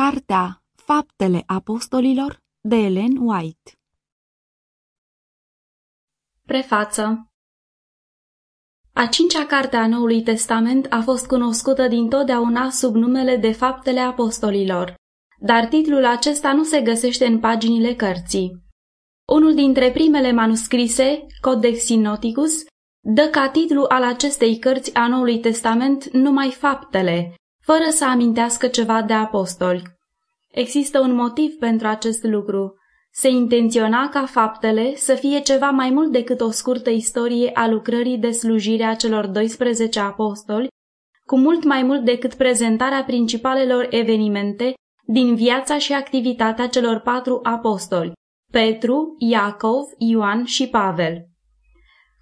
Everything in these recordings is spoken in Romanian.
Cartea Faptele Apostolilor de Ellen White Prefață A cincea carte a Noului Testament a fost cunoscută dintotdeauna sub numele de Faptele Apostolilor, dar titlul acesta nu se găsește în paginile cărții. Unul dintre primele manuscrise, Codex Sinoticus, dă ca titlu al acestei cărți a Noului Testament numai faptele, fără să amintească ceva de apostoli. Există un motiv pentru acest lucru. Se intenționa ca faptele să fie ceva mai mult decât o scurtă istorie a lucrării de slujire a celor 12 apostoli, cu mult mai mult decât prezentarea principalelor evenimente din viața și activitatea celor patru apostoli, Petru, Iacov, Ioan și Pavel.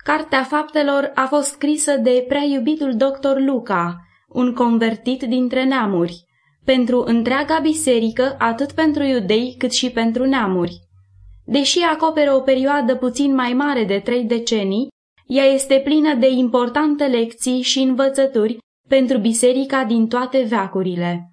Cartea faptelor a fost scrisă de prea iubitul doctor Luca, un convertit dintre neamuri, pentru întreaga biserică, atât pentru iudei cât și pentru neamuri. Deși acoperă o perioadă puțin mai mare de trei decenii, ea este plină de importante lecții și învățături pentru biserica din toate veacurile.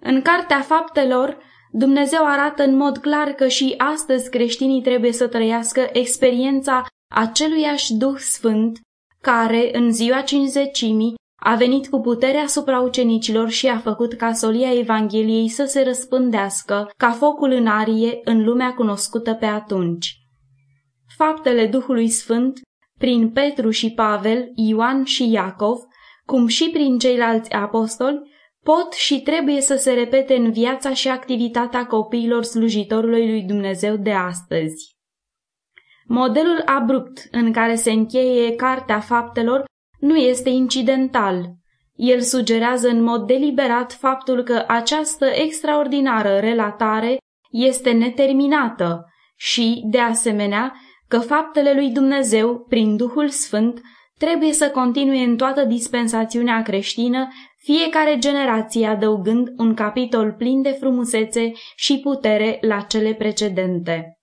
În Cartea Faptelor, Dumnezeu arată în mod clar că și astăzi creștinii trebuie să trăiască experiența aceluiași Duh Sfânt, care, în ziua cinzecimii, a venit cu putere asupra ucenicilor și a făcut ca solia Evangheliei să se răspândească ca focul în arie în lumea cunoscută pe atunci. Faptele Duhului Sfânt, prin Petru și Pavel, Ioan și Iacov, cum și prin ceilalți apostoli, pot și trebuie să se repete în viața și activitatea copiilor slujitorului lui Dumnezeu de astăzi. Modelul abrupt în care se încheie Cartea Faptelor nu este incidental. El sugerează în mod deliberat faptul că această extraordinară relatare este neterminată și, de asemenea, că faptele lui Dumnezeu, prin Duhul Sfânt, trebuie să continue în toată dispensațiunea creștină, fiecare generație adăugând un capitol plin de frumusețe și putere la cele precedente.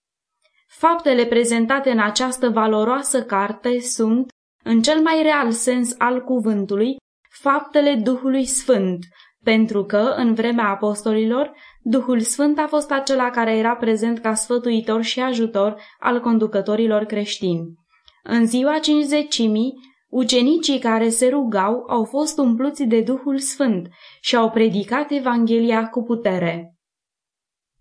Faptele prezentate în această valoroasă carte sunt, în cel mai real sens al cuvântului, faptele Duhului Sfânt, pentru că, în vremea apostolilor, Duhul Sfânt a fost acela care era prezent ca sfătuitor și ajutor al conducătorilor creștini. În ziua cinzecimii, ucenicii care se rugau au fost umpluți de Duhul Sfânt și au predicat Evanghelia cu putere.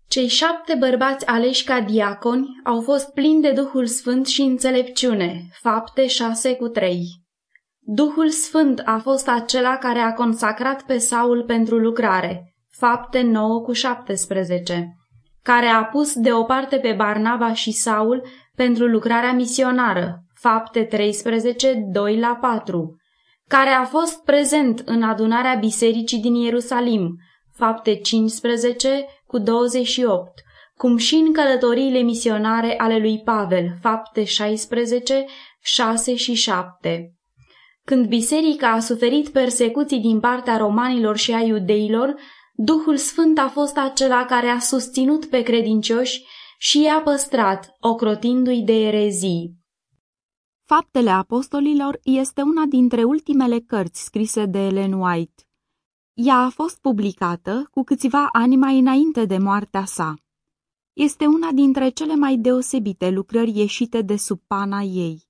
Cei șapte bărbați aleși ca diaconi au fost plini de Duhul Sfânt și înțelepciune, fapte 6 cu 3. Duhul Sfânt a fost acela care a consacrat pe Saul pentru lucrare, fapte 9 cu 17, care a pus deoparte pe Barnaba și Saul pentru lucrarea misionară, fapte 13, 2 la 4, care a fost prezent în adunarea bisericii din Ierusalim, fapte 15 cu 28, cum și în călătoriile misionare ale lui Pavel, fapte 16, 6 și 7. Când biserica a suferit persecuții din partea romanilor și a iudeilor, Duhul Sfânt a fost acela care a susținut pe credincioși și i-a păstrat, ocrotindu-i de erezii. Faptele Apostolilor este una dintre ultimele cărți scrise de Ellen White. Ea a fost publicată cu câțiva ani mai înainte de moartea sa. Este una dintre cele mai deosebite lucrări ieșite de sub pana ei.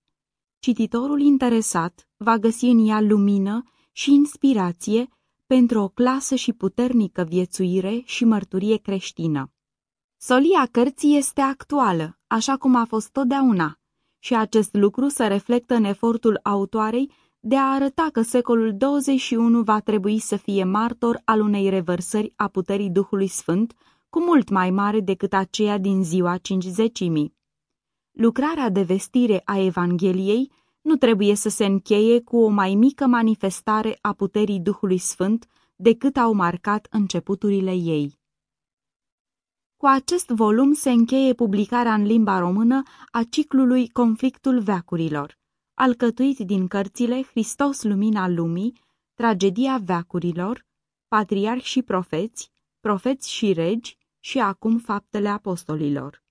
Cititorul interesat va găsi în ea lumină și inspirație pentru o clasă și puternică viețuire și mărturie creștină. Solia cărții este actuală, așa cum a fost totdeauna, și acest lucru se reflectă în efortul autoarei de a arăta că secolul 21 va trebui să fie martor al unei revărsări a puterii Duhului Sfânt, cu mult mai mare decât aceea din ziua cincizecimii. Lucrarea de vestire a Evangheliei nu trebuie să se încheie cu o mai mică manifestare a puterii Duhului Sfânt decât au marcat începuturile ei. Cu acest volum se încheie publicarea în limba română a ciclului Conflictul veacurilor, alcătuit din cărțile Hristos Lumina Lumii, Tragedia veacurilor, Patriarhi și profeți, Profeți și regi și acum Faptele apostolilor.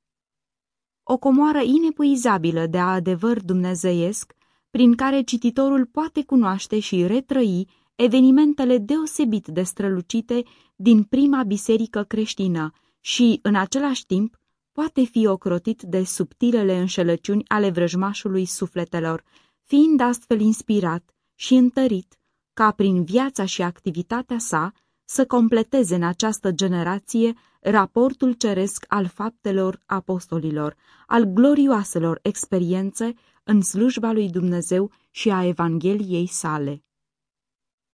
O comoară inepuizabilă de adevăr dumnezeiesc, prin care cititorul poate cunoaște și retrăi evenimentele deosebit de strălucite din prima biserică creștină și, în același timp, poate fi ocrotit de subtilele înșelăciuni ale vrăjmașului sufletelor, fiind astfel inspirat și întărit ca prin viața și activitatea sa să completeze în această generație raportul ceresc al faptelor apostolilor, al glorioaselor experiențe în slujba lui Dumnezeu și a Evangheliei sale.